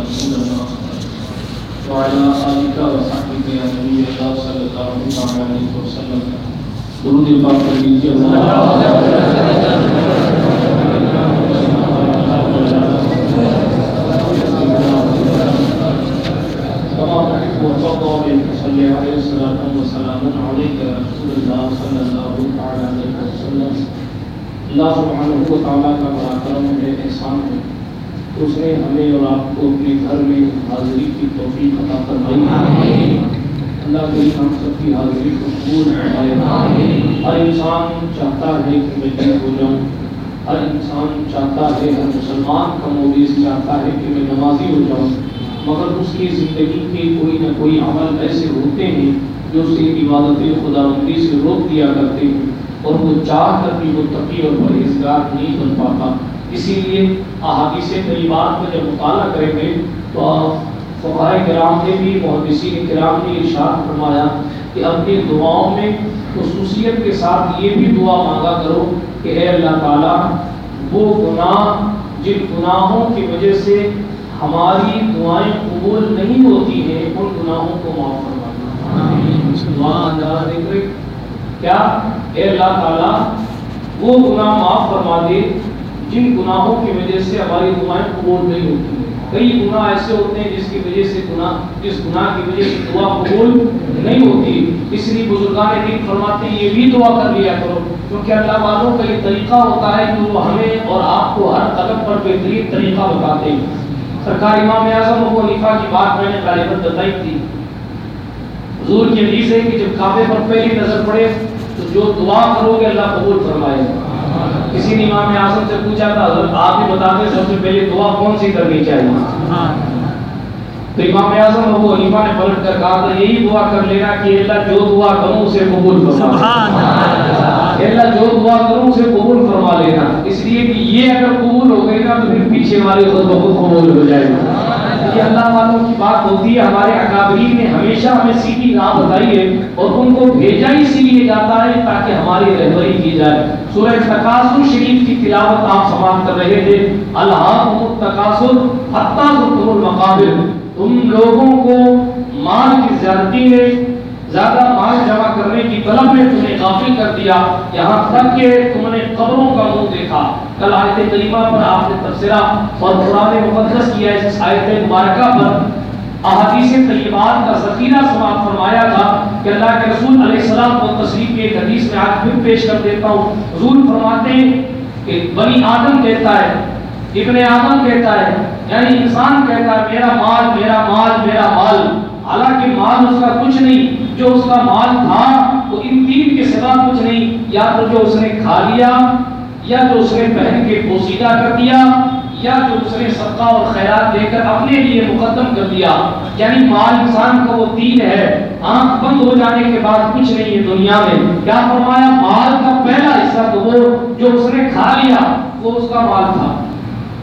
رسول الله وعلى آلك وصحبك يا نبي الله صلى الله عليه وسلم درود پاک پڑھ لیجیے كما تحب وترضى صلى عليه رسول الله صلى الله تعالى عليه وسلم اللہ سبحانہ و تعالیٰ کا بڑا کرم ہے احسان ہے اس نے ہمیں اور آپ کو اپنے گھر میں حاضری کی توفیق عطا فرمائی۔ اللہ کے ہم سب کی حاضری کو قبول فرمائے۔ ہر انسان چاہتا ہے کہ میں دین ہو جاؤں۔ ہر انسان چاہتا ہے ہر مسلمان کا مویز چاہتا ہے کہ میں نمازی ہو جاؤں۔ مگر اس کی زندگی کے کوئی نہ کوئی عمل ایسے ہوتے ہیں جو اسے عبادت خدا بندی سے روک دیا کرتے ہیں اور وہ چاہ کر بھی وہ تقی اور پرہیزگار نہیں بن پاتا۔ اسی لیے احادیث طیبات میں جب مطالعہ کریں گے تو فقائے کرام نے بھی، محدثین کرام نے ارشاد فرمایا کہ اپنی دعاؤں میں خصوصیت کے ساتھ یہ بھی دعا مانگا کرو کہ اے اللہ تعالیٰ، وہ گناہ، جن گناہوں کی وجہ سے ہماری دعائیں قبول نہیں ہوتی ہیں، ان گناہوں کو معاف فرمانا کیا؟ اے اللہ تعالیٰ، وہ گناہ معاف فرما دے جن گناہوں کی وجہ سے ہماری دعائیں قبول نہیں ہوتی ہیں۔ کئی گناہ ایسے ہوتے ہیں جس کی وجہ سے گناہ جس گناہ کی وجہ سے دعا قبول نہیں ہوتی۔ اس لیے بزرگان دین فرماتے ہیں، یہ بھی دعا کر لیا کرو، کیونکہ اللہ والوں کا یہ طریقہ ہوتا ہے کہ وہ ہمیں اور آپ کو ہر قدم پر بہترین طریقہ بتاتے ہیں۔ سرکار امام اعظم ابو حنیفہ کی بات میں نے غالباً بتائی تھی۔ حضور کی حدیث ہے کہ جب کعبے پر پہلی نظر پڑے تو جو دعا کرو گے اللہ قبول فرمائے گا۔ کسی نے امام اعظم سے پوچھا تھا حضرت آپ ہی بتا دیں سب سے پہلے دعا کون سی کرنی چاہیے؟ تو امام اعظم ابو حنیفہ نے پلٹ کر کہا تھا یہی دعا کر لینا کہ اللہ جو دعا کروں اسے قبول فرما۔ اللہ۔ جو دعا کروں اسے قبول فرما لینا۔ اس لیے کہ یہ اگر قبول ہو گئی نا تو پھر پیچھے والے خود بخود قبول ہو جائے گا یہ اللہ والوں کی بات ہوتی ہے، ہمارے اکابرین نے ہمیشہ ہمیں سیدھی راہ بتائی ہے اور ان کو بھیجا اسی لیے جاتا ہے تاکہ ہماری رہبری کی جائے۔ سورہ تقاصر شریف کی تلاوت آپ سماعت کر رہے تھے۔ اللہ تقاصر حتیٰ زرتم المقابر۔ تم لوگوں کو مال کی زیادتی نے زیادہ مال جمع کرنے کی طلب میں تمہیں غافل کر دیا، یہاں تک کہ تم نے قبروں کا منہ دیکھا۔ کل آیت کریمہ پر آپ نے تفسیرہ اور قرآن مقدس کیا اس آیت مبارکہ پر احادیث طیبات کا ذخیرہ سماعت فرمایا تھا کہ اللہ کے رسول علیہ السلام کو تصریف کے ایک حدیث میں آج پھر پیش کر دیتا ہوں۔ حضور فرماتے ہیں کہ بنی آدم کہتا ہے، ابن آدم کہتا ہے یعنی انسان کہتا ہے، میرا مال میرا مال میرا مال۔ حالانکہ مال اس کا کچھ نہیں جو اس کا مال تھا وہ ان تین کے سوا کچھ نہیں۔ یا تو جو اس نے کھا لیا، یا جو اس نے پہن کے پوسیدہ کر دیا، یا جو اس نے صدقہ اور خیرات دے کر اپنے لیے مقدم کر دیا۔ یعنی مال انسان کا وہ تین ہے۔ آنکھ بند ہو جانے کے بعد کچھ نہیں ہے دنیا میں۔ کیا فرمایا؟ مال کا پہلا حصہ تو وہ جو اس نے کھا لیا، وہ اس کا مال تھا۔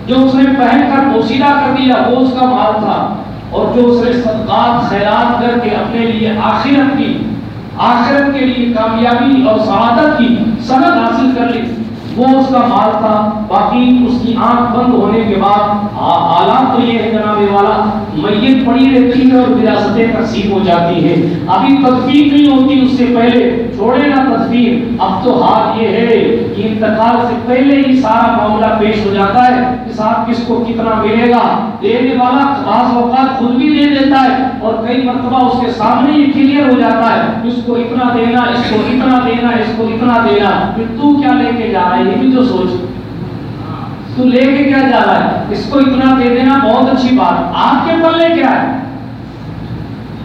جو اس نے پہن کر پوسیدہ کر دیا، وہ اس کا مال تھا۔ اور جو اس نے صدقات، خیرات کر کے اپنے لیے آخرت کی، آخرت کے لیے کامیابی اور سعادت کی سند حاصل کر لی، وہ اس کا مال تھا۔ باقی اس کی آنکھ بند ہونے کے بعد حالات تو یہ ہے جناب والا، میت پڑی رہتی ہے اور وراثتیں تقسیم ہو جاتی ہیں۔ ابھی تدفین نہیں ہوتی اس سے پہلے، چھوڑے نا تدفین۔ اب تو حال یہ ہے کہ انتقال سے پہلے ہی سارا معاملہ پیش ہو جاتا ہے۔ کہ صاحب کس کو کتنا ملے گا؟ دینے والا بعض اوقات خود بھی دے دیتا ہے اور کئی مرتبہ اس کے سامنے ہی کلیئر ہو جاتا ہے۔ اس کو اتنا دینا، اس کو اتنا دینا، اس کو اتنا دینا پھر تو کیا لے کے جا رہا ہے؟ یہ بھی تو سوچ۔ تو لے کے کیا جا رہا ہے؟ اس کو اتنا دے دینا بہت اچھی بات۔ آپ کے پلے کیا ہے؟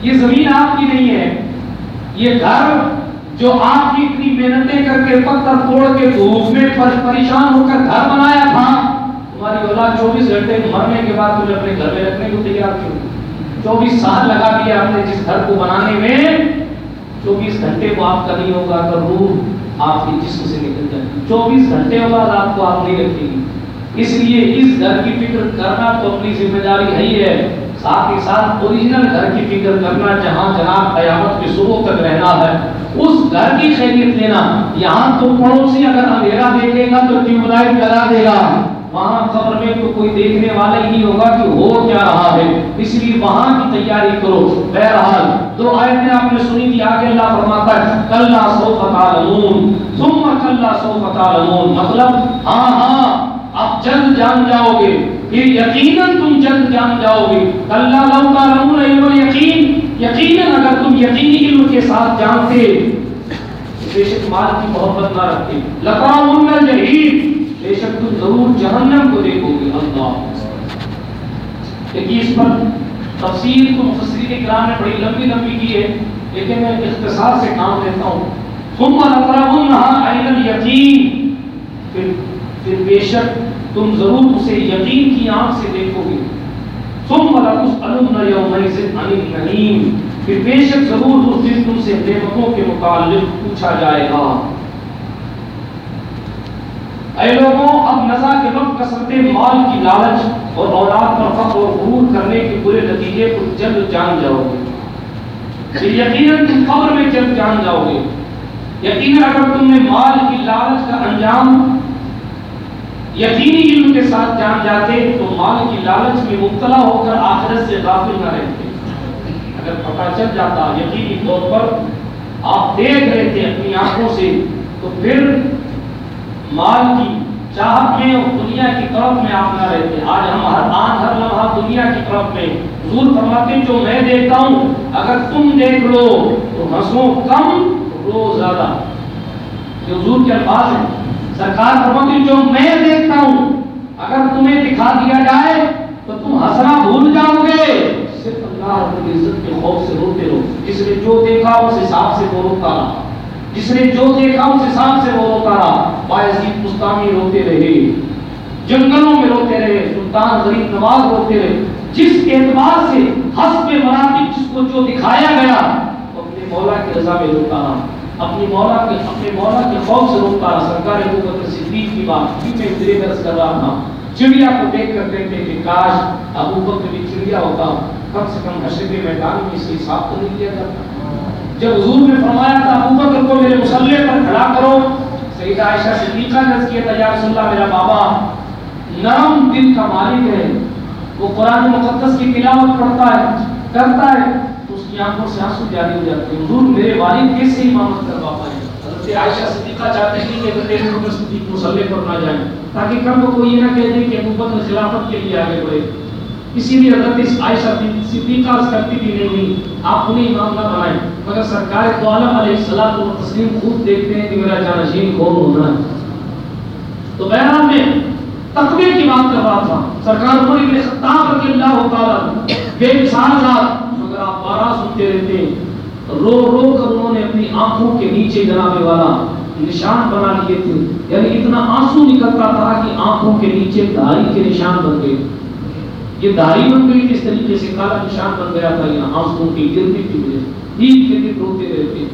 یہ زمین آپ کی نہیں ہے۔ یہ گھر جو آپ کی اتنی محنتیں کر کے پتھر توڑ کے دھوپ میں پریشان ہو کر گھر بنایا تھا تمہاری اولاد چوبیس گھنٹے مرنے کے بعد تمہیں اپنے گھر میں رکھنے کو تیار کیوں چوبیس سال لگا دیا آپ نے جس گھر کو بنانے میں چوبیس گھنٹے کو آپ کا نہیں ہوگا اگر روح آپ کے جسم سے نکل جائے چوبیس گھنٹے بعد آپ کو آپ نہیں رکھیں گی۔ اس لیے اس گھر کی فکر کرنا تو اپنی ذمہ داری ہے ہی ہے۔ ساتھ ہی ساتھ اوریجنل گھر کی فکر کرنا جہاں جناب قیامت کی صبح تک رہنا ہے۔ اس گھر کی خیریت لینا۔ یہاں تو پڑوسی اگر اندھیرا دیکھے گا تو ٹیوب لائٹ کرا دے گا۔ قبر میں تو کوئی دیکھنے والا ہی نہیں ہوگا کہ ہو کیا رہا ہے۔ اس لیے وہاں کی تیاری کرو۔ بہرحال، دو آیتیں آپ نے سنی تھی، آگے اللہ فرماتا ہے، کلا سوف تعلمون، ثم کلا سوف تعلمون۔ مطلب ہاں ہاں آپ جلد جان جاؤ گے۔ پھر یقیناً تم جلد جان جاؤ گے۔ کلا لو تعلمون علم یقین یقیناً اگر تم یقینی علم کے ساتھ جانتے، بے شک مال کی محبت نہ رکھتے۔ لقاؤن الجحیم۔ بے شک تم ضرور جہنم کو دیکھو گے اللہ۔ دیکھیے اس پر تفسیر تو مفسرین کرام نے بڑی لمبی لمبی کی ہے، لیکن میں اختصار سے کام لیتا ہوں۔ ثم لقربنها عین الیقین۔ پھر پھر بے شک تم ضرور اسے یقین کی آنکھ سے دیکھو گے۔ ثم لتسألن یومئذ عن النعیم۔ پھر بے شک ضرور اس دن تم سے نعمتوں کے متعلق پوچھا جائے گا۔ اے لوگوں، اب نزا کے وقت کثرت مال کی لالچ اور اولاد پر فخر اور غرور کرنے کے برے نتیجے کو جلد جان جاؤ گے۔ یقیناً تم قبر میں جلد جان جاؤ گے۔ یقیناً اگر تم نے مال کی لالچ کا انجام، یقینی علم کے ساتھ جان جاتے، تو مال کی لالچ میں مبتلا ہو کر آخرت سے غافل نہ رہتے۔ اگر پتہ چل جاتا یقینی طور پر آپ دیکھ رہے تھے اپنی آنکھوں سے، تو پھر مال کی چاہت میں اور دنیا کی طرف میں آپ نہ رہتے۔ آج ہم ہر آن، ہر لمحہ دنیا کی طرف میں حضور فرماتے ہیں، جو میں دیکھتا ہوں، اگر تم دیکھ لو تو ہنسو کم، رو زیادہ۔ یہ حضور کے الفاظ ہیں۔ سرکار فرماتے جو میں دیکھتا ہوں، اگر تمہیں دکھا دیا جائے تو تم ہنسنا بھول جاؤ گے۔ صرف اللہ رب العزت کے خوف سے روتے رہو۔ جس نے جو دیکھا اس حساب سے وہ روتا۔ رہا جس نے جو دیکھا اس حساب سے وہ روتا رہا۔ باعزید مستانی روتے رہے۔ جنگلوں میں روتے رہے۔ سلطان غریب نواز روتے رہے۔ جس اعتبار سے حسب مراتب جس کو جو دکھایا گیا، وہ اپنے مولا کی رضا میں روتا رہا۔ اپنی مولا کے اپنے مولا کے خوف سے روتا رہا۔ سرکار ابو بکر صدیق کی بات کی میں ادھر درس کر رہا تھا چڑیا کو دیکھ کر کہتے کہ کاش ابو بکر بھی چڑیا ہوتا۔ کم سے کم حشر میدان میں اس حساب تو نہیں لیا جاتا۔ جب حضور نے فرمایا تھا، ابو بکر کو میرے مسلح پر کھڑا کرو۔ سیدہ عائشہ صدیقہ نے عرض کیا تھا، یا رسول اللہ، میرا بابا، نرم دل کا مالک ہے۔ وہ قرآن مقدس کی تلاوت پڑھتا ہے، کرتا ہے، تو اس کی آنکھوں سے آنسو جاری ہو جاتے ہیں۔ حضور میرے والد کیسے امامت کروا پائے حضرت عائشہ صدیقہ چاہتے ہیں کہ حضرت ابو صدیق مسلح پر نہ جائیں، تاکہ کم کو یہ نہ کہہ دے کہ ابو بکر خلافت کے لیے آگے بڑھے۔ اسی لیے حضرت اس عائشہ صدیقہ عرض کرتی تھی نہیں آپ انہیں امام نہ بنائیں مگر سرکار تو عالم علیہ السلام و تسلیم خود دیکھتے ہیں کہ میرا جانشین کون ہونا ہے۔ تو بہرحال میں تقوی کی بات کر رہا تھا۔ سرکار عمر ابن خطاب رضی اللہ تعالی بے مثال ذات مگر آپ بارہ سنتے رہتے ہیں۔ رو رو کر انہوں نے اپنی آنکھوں کے نیچے جناب والا نشان بنا لیے تھے۔ یعنی اتنا آنسو نکلتا تھا کہ آنکھوں کے نیچے داری کے نشان بن گئے۔ یہ داری بن گئی کس طریقے سے؟ کالا نشان بن گیا تھا یہ آنسوں کی گرتی کی وجہ سے عید کے دن روتے رہتے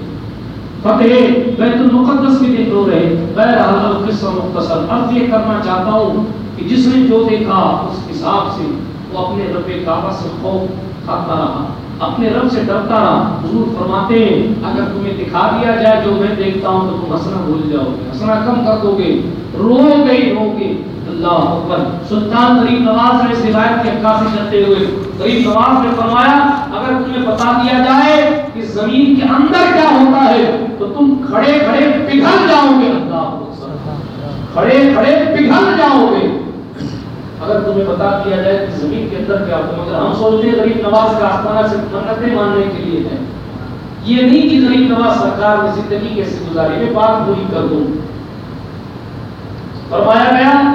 فتح، بیت المقدس کے دن رو رہے۔ بہرحال قصہ مختصر۔ عرض یہ کرنا چاہتا ہوں کہ جس نے جو دیکھا، اس حساب سے وہ اپنے رب کعبہ سے خوف کھاتا رہا۔ اپنے رب سے ڈرتا رہا۔ حضور فرماتے ہیں، اگر تمہیں دکھا دیا جائے جو میں دیکھتا ہوں، تو تم ہنسنا بھول جاؤ گے۔ ہنسنا کم کر دو گے۔ رو گئی رو گے اللہ اکبر۔ سلطان غریب نواز نے اس روایت کی عکاسی کرتے ہوئے غریب نواز نے فرمایا، اگر تمہیں بتا دیا جائے کہ زمین کے اندر کیا ہوتا ہے، تو تم کھڑے کھڑے پگھل جاؤ گے۔ اللہ کھڑے کھڑے پگھل جاؤ گے۔ اگر تمہیں بتا دیا جائے کہ زمین کے اندر کیا ہوتا ہے؟ مگر ہم سوچتے ہیں غریب نواز کا آسمانہ سے منتیں ماننے کے لیے ہے۔ یہ نہیں کہ غریب نواز سرکار نے زندگی کیسے گزاری، میں بات پوری کر دوں۔ فرمایا گیا،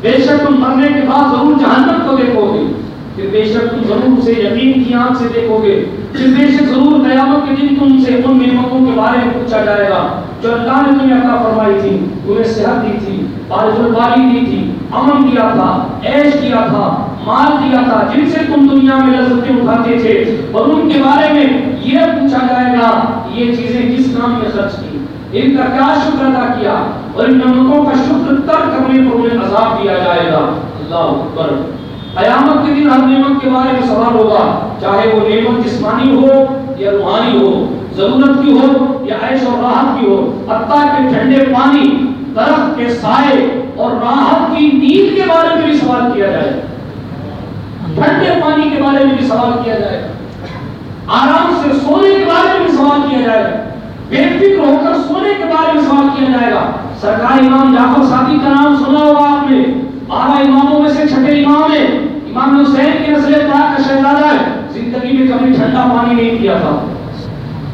بے شک تم مرنے کے بعد ضرور جہنم کو دیکھو گے۔ پھر بے شک تم ضرور اسے یقین کی آنکھ سے دیکھو گے۔ پھر بے شک ضرور قیامت کے دن تم سے ان نعمتوں کے بارے میں پوچھا جائے گا، جو اللہ نے تمہیں عطا فرمائی تھی تمہیں صحت دی تھی۔ بارش الباری دی تھی، امن دیا تھا، عیش کیا تھا، مال دیا تھا، جن سے تم دنیا میں لذتیں اٹھاتے تھے، اور ان کے بارے میں یہ پوچھا جائے گا یہ چیزیں کس کام میں خرچ کی ان کا کیا شکر ادا کیا؟ اور ان نعمتوں کا شکر تر کرنے پر انہیں عذاب دیا جائے گا۔ اللہ اکبر۔ قیامت کے دن ہر نعمت کے بارے میں سوال ہوگا، چاہے وہ نعمت جسمانی ہو یا روحانی ہو، ضرورت کی ہو یا عیش اور راحت کی ہو، حتیٰ کہ ٹھنڈے پانی درخت کے سائے اور راحت کی نیند کے بارے میں بھی سوال کیا جائے۔ ٹھنڈے پانی کے بارے میں بھی سوال کیا جائے۔ آرام سے سونے کے بارے میں بھی سوال کیا جائے۔ بے فکر ہو کر سونے کے بارے میں سوال کیا جائے گا۔ سرکار امام جعفر صادق کا نام سنا ہوگا آپ نے۔ بارہ اماموں میں سے چھٹے امام ہے امام حسین کی نسل پاک کا شہزادہ ہے۔ زندگی میں کبھی ٹھنڈا پانی نہیں پیا تھا۔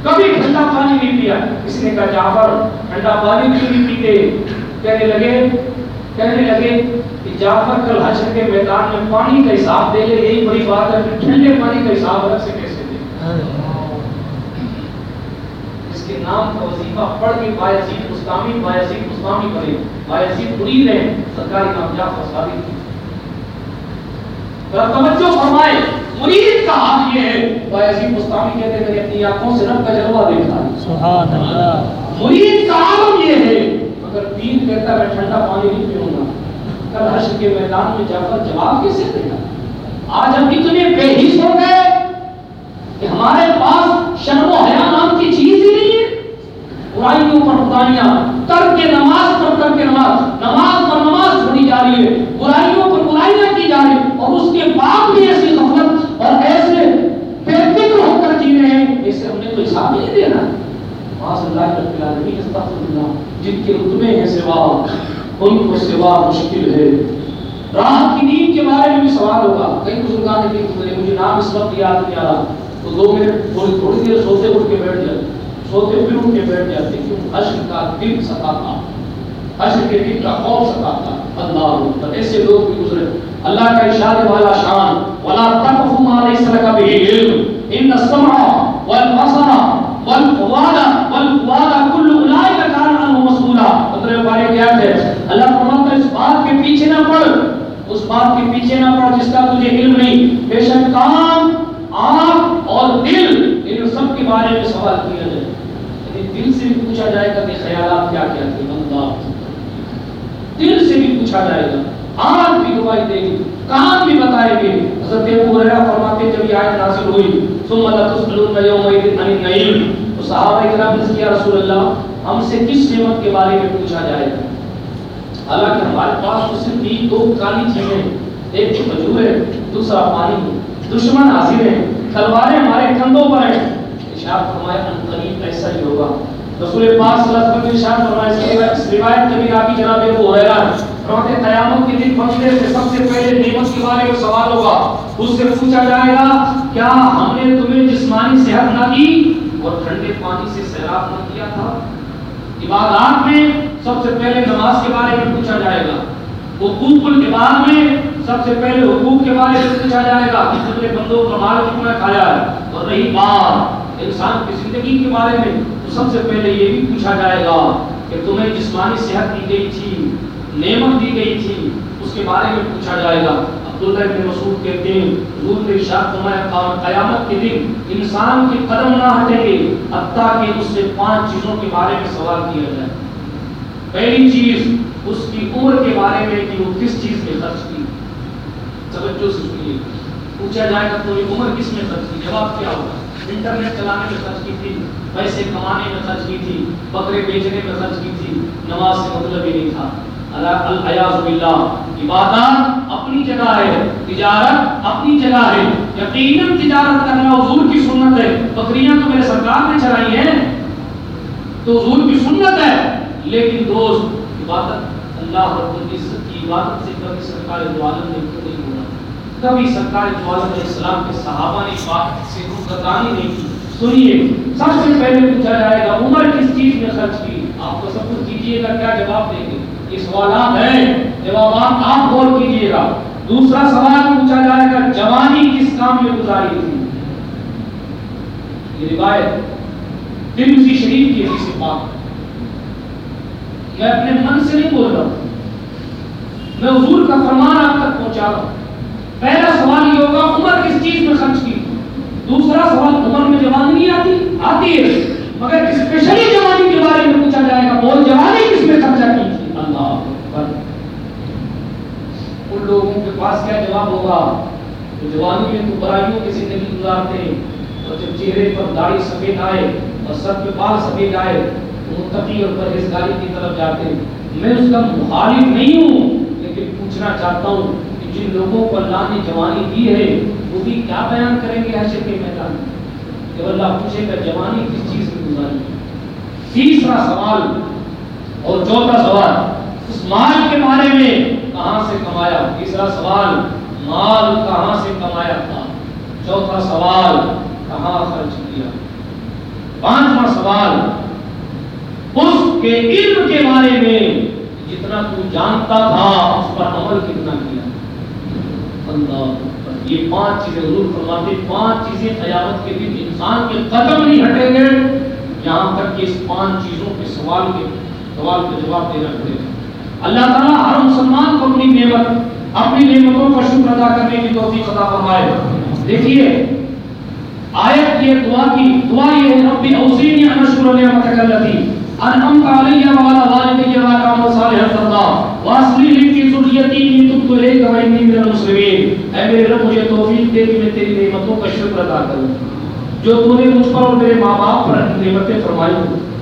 کبھی ٹھنڈا پانی نہیں پیا۔ اس نے کہا، جعفر ٹھنڈا پانی کیوں نہیں پیتے؟ کہنے لگے کہنے لگے کہ جعفر کل حشر کے میدان میں پانی کا حساب دے لے یہی بڑی بات ہے کہ ٹھنڈے پانی کا حساب الگ سے کیسے دے۔ اس کے نام کا وظیفہ پڑھ کے بایزید مستامی بایزید مستامی پڑھے بایزید مرید ہے سرکاری کامیاب فسادی ذرا توجہ فرمائے۔ مرید کا حال یہ ہے کہتے ہیں میں نے اپنی آنکھوں سے رب کا جلوہ دیکھا سبحان اللہ مرید کا عالم یہ ہے مگر پیر کہتا ہے میں ٹھنڈا پانی نہیں پیوں گا۔ کل حشر کے میدان میں جا کر جواب کیسے دے گا؟ آج ہم اتنے بے حس ہو گئے کہ ہمارے پاس شرم و حیا نام کی چیز برائیوں پر برائیاں کر کے نماز پر کر کے نماز نماز پر نماز پڑھی جا رہی ہے، برائیوں پر برائیاں کی جا رہی ہیں، اور اس کے بعد بھی ایسی غفلت اور ایسے بے فکر ہو کر جی رہے ہیں اسے ہم نے تو حساب نہیں دینا۔ معاذ اللہ رب العالمین استغفر اللہ جن کے رتبے ہیں سوا، ان کو سوا مشکل ہے۔ راحت کی نیند کے بارے میں بھی سوال ہوگا۔ کئی بزرگان نے بھی مجھے نام اس وقت یاد نہیں آ رہا تو دو منٹ تھوڑی تھوڑی دیر سوتے اٹھ کے بیٹھ جاتے سوتے پھر اٹھ کے بیٹھ جاتے کیوں؟ حشر کا دل ستا تھا حشر کے دل کا خوف ستا تھا اللہ اکبر ایسے لوگ بھی گزرے۔ اللہ کا ارشاد والا شان۔ ولا تقف ما ليس لك به علم۔ ان السمع والبصر والفؤاد والفؤاد كل اولئك كان عنه مسؤولا مطلب بارے کیا ہے؟ اللہ فرماتا ہے، اس بات کے پیچھے نہ پڑ۔ اس بات کے پیچھے نہ پڑ جس کا تجھے علم نہیں۔ بے شک کام آنکھ اور دل، ان سب کے بارے میں سوال کیا جائے۔ دل سے بھی پوچھا جائے گا کہ خیالات کیا کیا تھے، اللہ۔ دل سے بھی پوچھا جائے گا۔ آنکھ بھی گواہی دے گی کان بھی بتائے گے؟ حضرت ابو ہریرہ فرماتے ہیں، جب یہ آیت نازل ہوئی، ثم لا تسألون يومئذ عن النعيم تو صحابہ کرام نے کیا رسول اللہ، ہم سے کس نعمت کے بارے میں پوچھا جائے گا؟ حالانکہ ہمارے پاس تو صرف تین دو کالی چیزیں ہیں۔ ایک تو کھجور ہے، دوسرا پانی دشمن حاضر ہیں، تلواریں ہمارے کندھوں پر ہیں۔ ارشاد فرمایا ان قریب ایسا ہی ہوگا؟ رسول پاک صلی اللہ علیہ وسلم نے ارشاد فرمایا، اس روایت کبھی آپ جناب ابو ہریرہ فرماتے قیامت کے دن بندے سے سب سے پہلے نعمت کے بارے میں سوال ہوگا۔ اس سے پوچھا جائے گا، کیا ہم نے تمہیں جسمانی صحت نہ دی اور ٹھنڈے پانی سے سیراب نہ کیا تھا؟ عبادات میں سب سے پہلے نماز کے بارے میں پوچھا جائے گا۔ حقوق العباد میں سب سے پہلے حقوق کے بارے میں پوچھا جائے گا۔ کہ تم نے بندوں کا مال کتنا کھایا ہے؟ اور رہی بات۔ انسان کی زندگی کے بارے میں تو سب سے پہلے یہ بھی پوچھا جائے گا کہ تمہیں جسمانی صحت دی گئی تھی، نعمت دی گئی تھی، اس کے بارے میں پوچھا جائے گا۔ عبداللہ بن مسعود کہتے ہیں، حضور نے ارشاد فرمایا اور قیامت کے دن انسان کے قدم نہ ہٹیں گے، حتیٰ کہ اس سے پانچ چیزوں کے بارے میں سوال کیا جائے۔ پہلی چیز، اس کی عمر کے بارے میں کہ وہ کس چیز میں خرچ کی۔ توجہ سے سنیے۔ پوچھا جائے گا تو یہ عمر کس میں خرچ کی؟ جواب کیا ہوگا؟ انٹرنیٹ چلانے میں خرچ کی تھی، پیسے کمانے میں خرچ کی تھی، بکرے بیچنے میں خرچ کی تھی، نماز سے مطلب ہی نہیں تھا۔ الیاز باللہ۔ عبادات اپنی جگہ ہے، تجارت اپنی جگہ ہے۔ یقیناً تجارت کرنا حضور کی سنت ہے۔ بکریاں تو میرے سرکار نے چلائی ہیں۔ تو حضور کی سنت ہے۔ لیکن دوست، عبادت، اللہ رب العزت کی عبادت سے کبھی سرکار دو عالم نے کیوں کبھی سرکار علیہ السلام کے صحابہ نے عبادت سے رخگردانی نہیں کی۔ سنیے، سب سے پہلے پوچھا جائے گا عمر کس چیز میں خرچ کی؟ آپ تصور کیجیے گا کیا جواب دیں گے۔ یہ سوالات ہیں، جوابات آپ غور کیجیے گا۔ دوسرا سوال پوچھا جائے گا جوانی کس کام میں گزاری تھی؟ یہ روایت ترمذی شریف کی حدیث پاک۔ میں اپنے من سے نہیں بول رہا ہوں۔ میں حضور کا فرمان آپ تک پہنچا رہا ہوں۔ پہلا سوال یہ ہوگا، عمر کس چیز میں خرچ کی؟ دوسرا سوال، عمر میں جوانی نہیں آتی؟ آتی ہے۔ مگر اسپیشلی جوانی کے بارے میں پوچھا جائے گا۔ بول جوانی کس میں خرچہ کی؟ تھی اللہ ان لوگوں کے پاس کیا جواب ہوگا؟ تو جوانی میں تو برائیوں کی زندگی گزارتے ہیں، اور جب چہرے پر داڑھی سفید آئے اور سر پہ بال سفید آئے، تو متقی اور پرہیزگاری کی طرف جاتے ہیں۔ میں اس کا مخالف نہیں ہوں، لیکن پوچھنا چاہتا ہوں جن لوگوں کو اللہ نے جوانی دی ہے، وہ بھی کیا بیان کریں گے حشر کے میدان میں؟ جب اللہ پوچھے گا، جوانی کس چیز میں گزاری؟ تیسرا سوال اور چوتھا سوال، اس مال کے بارے میں کہاں سے کمایا؟ تیسرا سوال، مال کہاں سے کمایا تھا؟ چوتھا سوال، کہاں خرچ کیا؟ پانچواں سوال، اس کے علم کے بارے میں جتنا تو جانتا تھا، اس پر عمل کتنا کیا؟ اللہ یہ پانچ چیزیں حضور فرماتے پانچ چیزیں قیامت کے دن انسان کے قدم نہیں ہٹیں گے۔ یہاں تک کہ اس پانچ چیزوں کے سوال کے سوال کا جواب دینا پڑے گا اللہ تعالیٰ ہر مسلمان کو اپنی نعمت، اپنی نعمتوں کا شکر ادا کرنے کی توفیق عطا فرمائے۔ دیکھیے، آیت یہ دعا کی، دعا یہ ہے، ربی اوزینی ان اشکر نعمتک اللتی، انعمت علی وعلی والدی وعلی عمل صالح ترضا واصلی لی فی ذریتی انی تبت الیک و انی من المسلمین۔ اے میرے رب، مجھے توفیق دے کہ میں تیری نعمتوں کا شکر ادا کروں۔ جو تو نے مجھ پر اور میرے ماں باپ پر نعمتیں فرمائی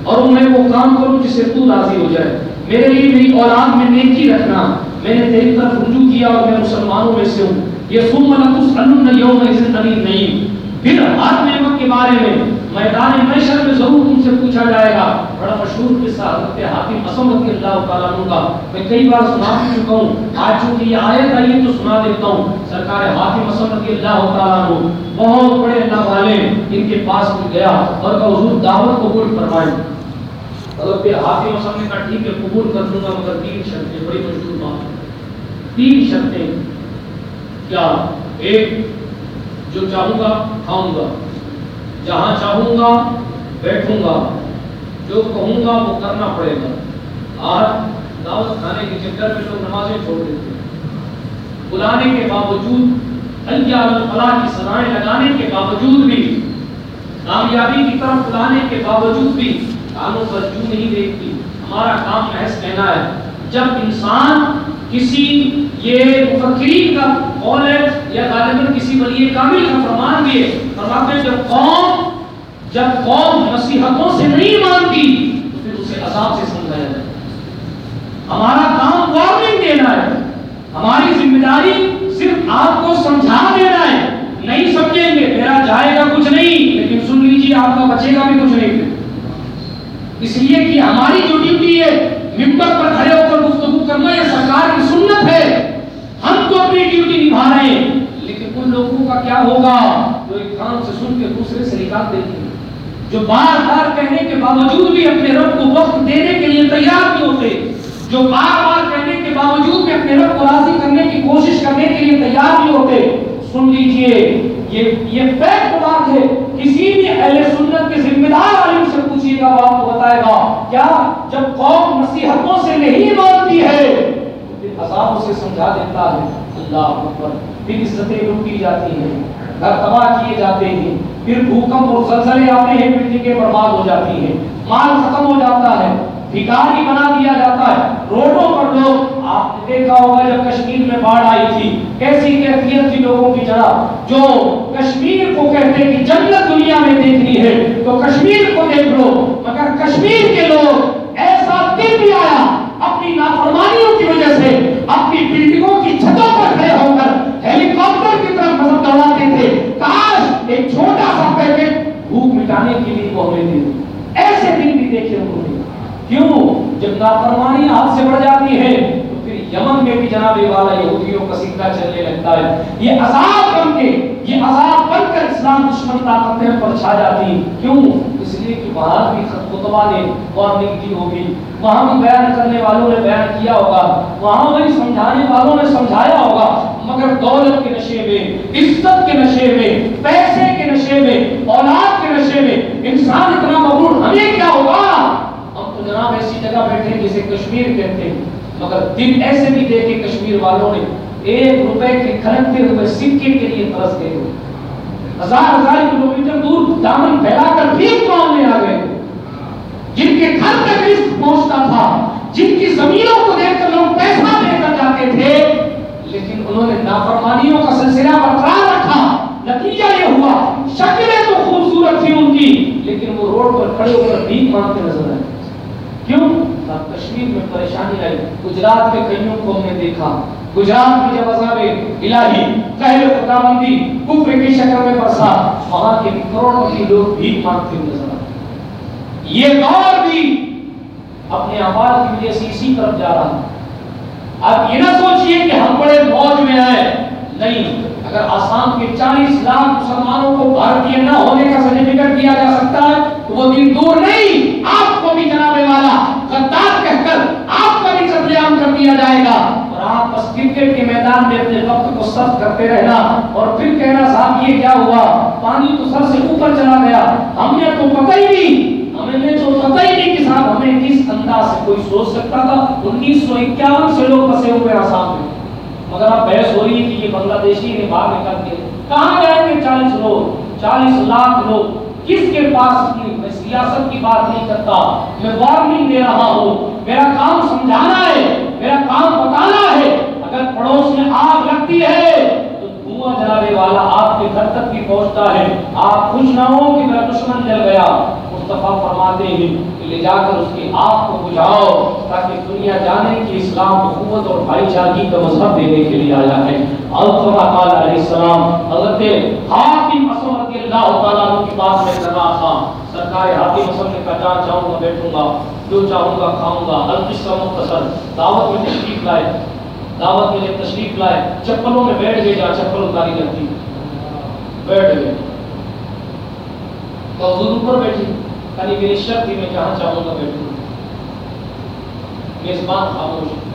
اور میں وہ کام کروں جس سے تو راضی ہو جائے۔ میرے لیے میری اولاد میں نیکی رکھنا۔ میں نے تیری طرف رجوع کیا اور میں مسلمانوں میں سے ہوں۔ یہ سوم ثم لتسألن یوم اذن علی نہیں پھر ہر نعمت کے بارے میں میدان محشر میں ضرور تم سے پوچھا جائے گا۔ بڑا مشہور قصہ حضرت حاتم اسم رضی اللہ تعالیٰ عنہ کا۔ میں کئی بار سنا چکا ہوں۔ آج چونکہ یہ آیت آئی تو سنا دیتا ہوں۔ سرکار حاتم اسم رضی اللہ تعالیٰ عنہ بہت بڑے اللہ والے ان کے پاس بھی گیا اور کہا، حضور دعوت قبول فرمائیں حضرت حاتم اسم نے کہا، ٹھیک ہے، قبول کر دوں گا، مگر تین شرطیں، بڑی مشہور بات تین شرطیں کیا؟ ایک، جو چاہوں گا، کھاؤں گا۔ جہاں چاہوں گا، بیٹھوں گا۔ جو کہوں گا، وہ کرنا پڑے گا۔ آج دعوت کھانے کے چکر میں لوگ نمازیں چھوڑ دیتے ہیں۔ بلانے کے باوجود اللہ الفلاح کی سزائیں لگانے کے باوجود بھی، کامیابی کی طرف بلانے کے باوجود بھی کانوں پر جو نہیں دیکھتی۔ ہمارا کام محض کہنا ہے، جب انسان کسی یہ مفکرین کا قول ہے یا غالباً کسی ولی کامل کا فرمان بھی ہے فرماتے ہیں جب قوم جب قوم نصیحتوں سے نہیں مانتی، تو پھر اسے عذاب سے سمجھایا جائے ہمارا کام وارننگ دینا ہے۔ ہماری ذمہ داری صرف آپ کو سمجھا دینا ہے۔ نہیں سمجھیں گے، میرا جائے گا کچھ نہیں، لیکن سن لیجیے آپ کا بچے گا بھی کچھ نہیں۔ اس لیے کہ ہماری جو ڈیوٹی ہے، ممبر پر کھڑے ہو کر گفتگو کرنا، یہ سرکار کی سنت ہے۔ ہم تو اپنی ڈیوٹی نبھا رہے ہیں، لیکن ان لوگوں کا کیا ہوگا؟ جو ایک کام سے سن کے دوسرے سے نکال دیتے ہیں۔ جو بار بار کہنے کے باوجود بھی اپنے رب کو وقت دینے کے لیے تیار نہیں ہوتے، جو بار بار کہنے کے باوجود بھی اپنے رب کو راضی کرنے کی کوشش کرنے کے لیے تیار نہیں ہوتے، سن لیجیے، یہ یہ فیکٹ بات ہے۔ کسی بھی اہل سنت کے ذمہ دار عالم سے پوچھیے گا، وہ آپ کو بتائے گا، کیا جب قوم نصیحتوں سے نہیں مانتی ہے پھر عذاب اسے سمجھا دیتا ہے۔ اللہ اکبر، پھر عزتیں لوٹی جاتی ہیں۔ گھر تباہ کیے جاتے ہیں۔ پھر بھوکم اور زلزلے آتے ہیں بلڈنگیں برباد ہو جاتی ہیں۔ مال ختم ہو جاتا ہے، بھکاری بنا دیا جاتا ہے۔ روڈوں پر لوگ، آپ نے دیکھا ہوگا جب کشمیر میں باڑھ آئی تھی، کیسی کیفیت تھی لوگوں کی جناب جو کشمیر کو کہتے کہ جنت دنیا میں دیکھنی ہے، تو کشمیر کو دیکھ لو۔ مگر کشمیر کے لوگ ایسا دن بھی آیا، اپنی نافرمانیوں کی وجہ سے، اپنی بلڈنگوں بھوک کے لیے وہ ہمیں دے دیں۔ ایسے دن بھی دیکھے انہوں نے۔ کیوں؟ جب نافرمانی ہاتھ سے بڑھ جاتی ہے، تو پھر یمن میں بھی جناب والا یہودیوں کا سکہ چلنے لگتا ہے۔ یہ عذاب بن کے، یہ عذاب بن کر اسلام دشمن طاقتیں پر چھا جاتی کیوں؟ اس لیے کہ وہاں بھی خطبہ نے وارننگ دی ہوگی۔ وہاں بھی بیان کرنے والوں نے بیان کیا ہوگا۔ وہاں بھی سمجھانے والوں نے سمجھایا ہوگا۔ مگر دولت کے نشے میں، عزت کے نشے میں، پیسے کے نشے میں، اولاد کے نشے میں، انسان اتنا مغرور، ہمیں کیا ہوگا؟ ہم تو جناب ایسی جگہ بیٹھے جسے کشمیر کہتے ہیں، مگر دن ایسے بھی دیکھے کشمیر والوں نے ایک روپے کے کھڑکتے ہوئے سکے کے لیے ترس گئے ہوئے ہزار ہزار کلومیٹر دور دامن پھیلا کر بھی بھیک مانگنے آ گئے۔ جن کے گھر تک رزق پہنچتا تھا، جن کی زمینوں کو دیکھ کر لوگ پیسہ دے کر جاتے تھے، لیکن انہوں نے نافرمانیوں کا سلسلہ برقرار رکھا۔ نتیجہ یہ ہوا، شکلیں تو خوبصورت کی لیکن وہ روڈ پر کھڑے ہو کر بھیک مانگتے نظر آئے۔ کیوں؟ تھا کشمیر میں پریشانی آئی۔ گجرات کے کئیوں کو ہم نے دیکھا۔ گجرات میں جب عذاب الہی قہر خدا بندی کفر کی شکل میں برسا، وہاں کے کروڑوں کی لوگ بھی مانگتے ہوئے نظر آتے یہ دور بھی اپنے آباد کی وجہ سے اسی طرف جا رہا ہے۔ آپ یہ نہ سوچئے کہ ہم بڑے موج میں آئے۔ نہیں۔ اگر آسام کے چالیس لاکھ مسلمانوں کو بھارتیہ نہ ہونے کا سرٹیفکیٹ دیا جا سکتا ہے، تو وہ دن دور نہیں، آپ کو بھی جناب والا غدار کہہ کر آپ کا بھی قتل عام کر دیا جائے گا۔ اور آپ بس کرکٹ کے میدان میں اپنے وقت کو صرف کرتے رہنا اور پھر کہنا، صاحب، یہ کیا ہوا؟ پانی تو سر سے اوپر چلا گیا۔ ہم نے تو پتہ ہی نہیں ہمیں نے تو پتہ ہی نہیں کہ صاحب، ہمیں کس انداز سے کوئی سوچ سکتا تھا؟ انیس سو اکیاون سے لوگ پسے ہوئے آسام میں۔ مگر آپ بحث ہو رہی ہے کہ یہ بنگلہ دیشی نے باہر نکل کے کہاں جائیں گے چالیس لوگ؟ چالیس لاکھ لوگ۔ کس کے پاس کی؟ میں سیاست کی بات نہیں کرتا۔ میں وارننگ دے رہا ہوں۔ میرا کام سمجھانا ہے۔ میرا کام بتانا ہے۔ اگر پڑوس میں آگ لگتی ہے، تو دھواں جلانے والا آپ کے گھر تک بھی پہنچتا ہے۔ آپ خوش نہ ہو کہ میرا دشمن جل گیا۔ مصطفیٰ فرماتے ہیں کہ لے جا کر اس کی آگ کو بجھاؤ تاکہ دنیا جانے کہ اسلام قوت اور بھائی چارگی کا مذہب دینے کے لیے آیا ہے۔ اور علیہ السلام، حضرت حاکم اسم رضی اللہ تعالیٰ عنہ کی بات میں کر رہا تھا۔ سرکار حاکم اسم نے کہا، جہاں چاہوں گا، بیٹھوں گا، جو چاہوں گا کھاؤں گا۔ القصہ مختصر۔ دعوت میں تشریف لائے۔ دعوت میں جب تشریف لائے۔ چپلوں میں بیٹھ گئے، جہاں چپل اتاری جاتی۔ بیٹھ گئے۔ تو حضور اوپر بیٹھی یعنی میری شرط تھی میں جہاں چاہوں گا بیٹھوں میزبان خاموش۔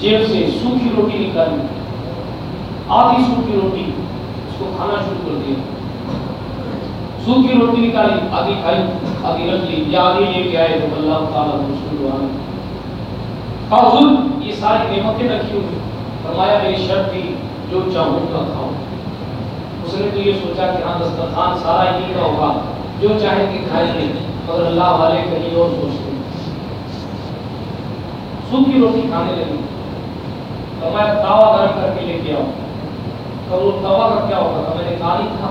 جیب سے سوکھی روٹی نکالی۔ آدھی سوکھی روٹی اس کو کھانا شروع کر دیا۔ سوکھی روٹی نکالی آدھی کھائی آدھی رکھ لی، یا آدھی لے کے آئے تو اللہ تعالیٰ مشکل دعا کہا، حضور، یہ ساری نعمتیں رکھی ہوئی فرمایا میری شرط تھی جو چاہوں گا کھاؤں۔ اس نے تو یہ سوچا کہ ہاں دسترخوان سارا ہی کا ہوگا۔ جو چاہے کہ کھائیں گے مگر اللہ والے کہیں اور سوچتے ہیں۔ سوکھی روٹی کھانے لگی۔ تو میں تاوا گرم کر کے لے کے آؤں تو وہ توا کا کیا ہوگا؟ میں نے کہا، نہیں تھا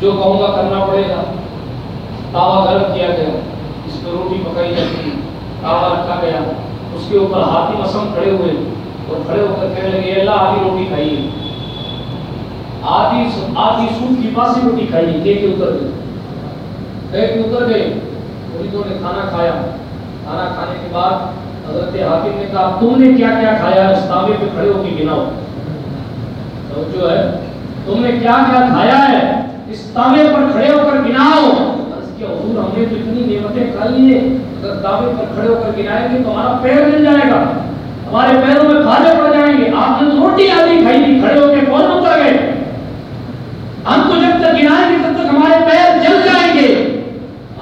جو کہوں گا، کرنا پڑے گا۔ تاوا گرم کیا گیا۔ اس پہ روٹی پکائی جاتی تاوا رکھا گیا۔ اس کے اوپر ہاتھی مسم کھڑے ہوئے۔ اور کھڑے ہو کر کہنے لگے اللہ، آدھی روٹی کھائیے۔ آدھی آدھی سوٹ کی پاسی روٹی کھائی لے کے اتر گئے لے کے اتر گئے مریدوں نے کھانا کھایا۔ کھانا کھانے کے بعد حضرت حاکم نے کہا، تم نے کیا کیا کھایا؟ اس تاوے پہ کھڑے ہو کے گناؤ۔ جو ہے۔ تم نے کیا کیا کھایا ہے؟ اس تاوے پر کھڑے ہو کر گناؤ۔ حضور، ہم نے تو اتنی نعمتیں کھائی ہیں۔ اگر تاوے پر کھڑے ہو کر گنائیں گے تو ہمارا پیر مل جائے گا۔ ہمارے پیروں میں کھالے پڑ جائیں گے۔ آپ نے روٹی آدھی کھائی تھی کھڑے ہو کے کون اتر گئے؟ ہم تو جب تک گنائیں گے تب تک ہمارے پیر جل جائیں گے۔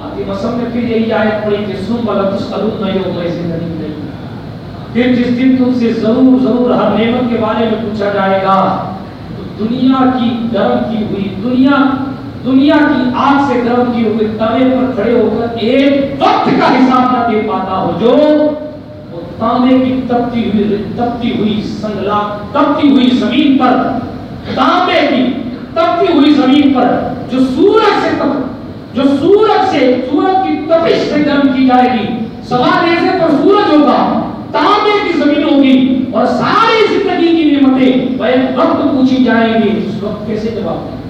آتی مسم میں پھر یہی آیت پڑی کہ سن والا تسألون نہیں ہوگا اسے نہیں نہیں پھر جس دن تم سے ضرور ضرور ہر نعمت کے بارے میں پوچھا جائے گا، تو دنیا کی گرم کی ہوئی دنیا دنیا کی آگ سے گرم کی ہوئی توے پر کھڑے ہو کر ایک وقت کا حساب نہ دے پاتا ہو جو وہ تانبے کی تپتی ہوئی تپتی ہوئی سنگلا، تپتی ہوئی زمین پر تانبے کی تپتی ہوئی زمین پر، جو سورج سے تپ جو سورج سے، سورج کی تپش سے گرم کی جائے گی۔ سوال ایسے پر سورج ہوگا، تانبے کی زمین ہوگی اور ساری زندگی کی نعمتیں وہ ایک وقت پوچھی جائیں گی، اس وقت کیسے جواب دیں؟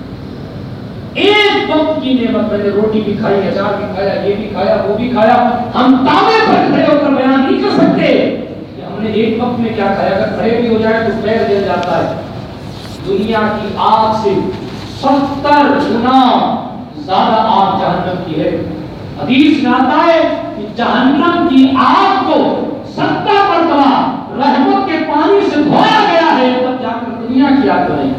ایک وقت کی نعمت میں نے روٹی بھی کھائی، اچار بھی کھایا، یہ بھی کھایا، وہ بھی کھایا۔ ہم تابے پر کھڑے ہو کر بیان نہیں کر سکتے کہ ہم نے ایک وقت میں کیا کھایا۔ اگر کھڑے بھی ہو جائے تو پیر جل جاتا ہے۔ دنیا کی آگ سے ستر گنا زیادہ آگ جہنم کی ہے۔ حدیث میں آتا ہے کہ جہنم کی آگ کو ستر مرتبہ رحمت کے پانی سے دھویا گیا ہے، تب جا کر دنیا کی آگ بنائی۔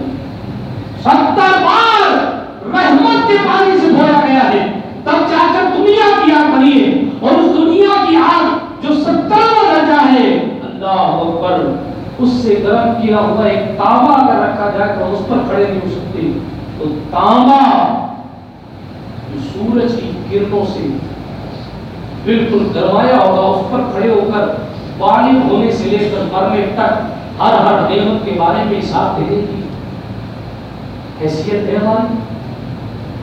ستر بار رحمت کے پانی سے دھویا گیا ہے، تب جا کر دنیا کی آگ بنی ہے۔ اور اس دنیا کی آگ جو ستر درجہ ہے، اللہ اکبر۔ اس سے گرم کیا ہوا ایک تانبا اگر رکھا جائے تو اس پر کھڑے نہیں ہو سکتے۔ تو تانبا جو سورج کی کرنوں سے بالکل گرمایا ہوگا اس پر کھڑے ہو کر بالغ ہونے سے لے کر مرنے تک ہر ہر نعمت کے بارے میں حساب دے گی۔ حیثیت ہے ہماری۔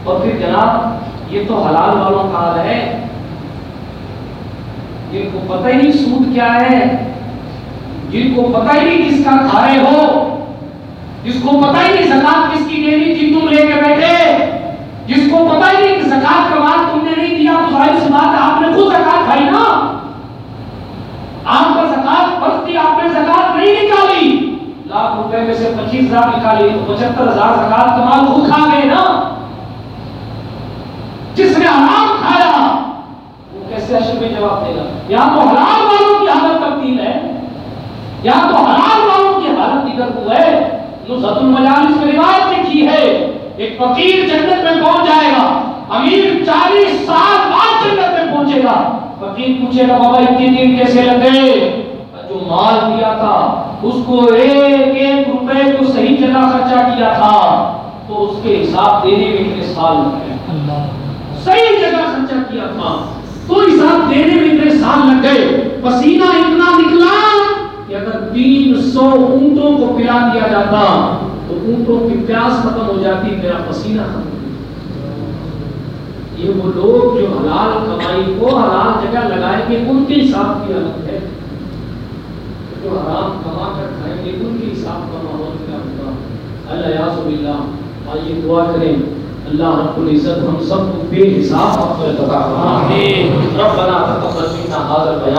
اور پھر جناب، یہ تو حلال والوں کا حال ہے۔ جن کو پتہ ہی نہیں سود کیا ہے۔ جن کو پتہ ہی نہیں کس کا کھا رہے ہو جس کو پتہ ہی نہیں زکات کس کی دینی، جن تم لے کے بیٹھے، جس کو پتہ ہی نہیں کہ زکات کا مال تم نے نہیں دیا، تو ظاہر سی بات ہے، آپ نے خود زکات کھائی نا۔ آپ کا زکات فرض تھی، آپ نے زکات نہیں نکالی۔ لاکھ روپے میں سے پچیس ہزار نکالی، تو پچہتر ہزار زکات کا مال خود کھا گئے نا۔ جس نے حرام کھایا، وہ کیسے اشر میں جواب دے گا؟ یا تو حلال والوں کی حالت تبدیل ہے یا تو حلال والوں کی حالت دیگر کو ہے نصرت المجالس میں روایت لکھی ہے ایک فقیر جنت میں پہنچ جائے گا امیر چالیس سال بعد جنت میں پہنچے گا۔ فقیر پوچھے گا بابا اتنے دن کیسے لگے جو مال دیا تھا اس کو ایک ایک روپے کو صحیح جگہ خرچہ کیا تھا تو اس کے حساب دینے میں اتنے سال لگ گئے۔ صحیح جگہ خرچہ کیا تھا تو حساب دینے میں اتنے سال لگ گئے۔ پسینہ اتنا نکلا کہ اگر تین سو اونٹوں کو پلا دیا جاتا تو اونٹوں کی پیاس ختم ہو جاتی میرا پسینہ ختم۔ یہ وہ لوگ جو حلال کمائی کو حلال جگہ لگائیں گے ان کے حساب کی الگ ہے۔ جو حرام کما کر کھائیں گے ان کے حساب کا ماحول کیا ہوگا؟ اللہ یاز باللہ آئیے دعا کریں۔ اللہ رب العزت ہم سب کو بے حساب مغفرت عطا فرمائے۔ ربنا تقبل منا هذا البيان۔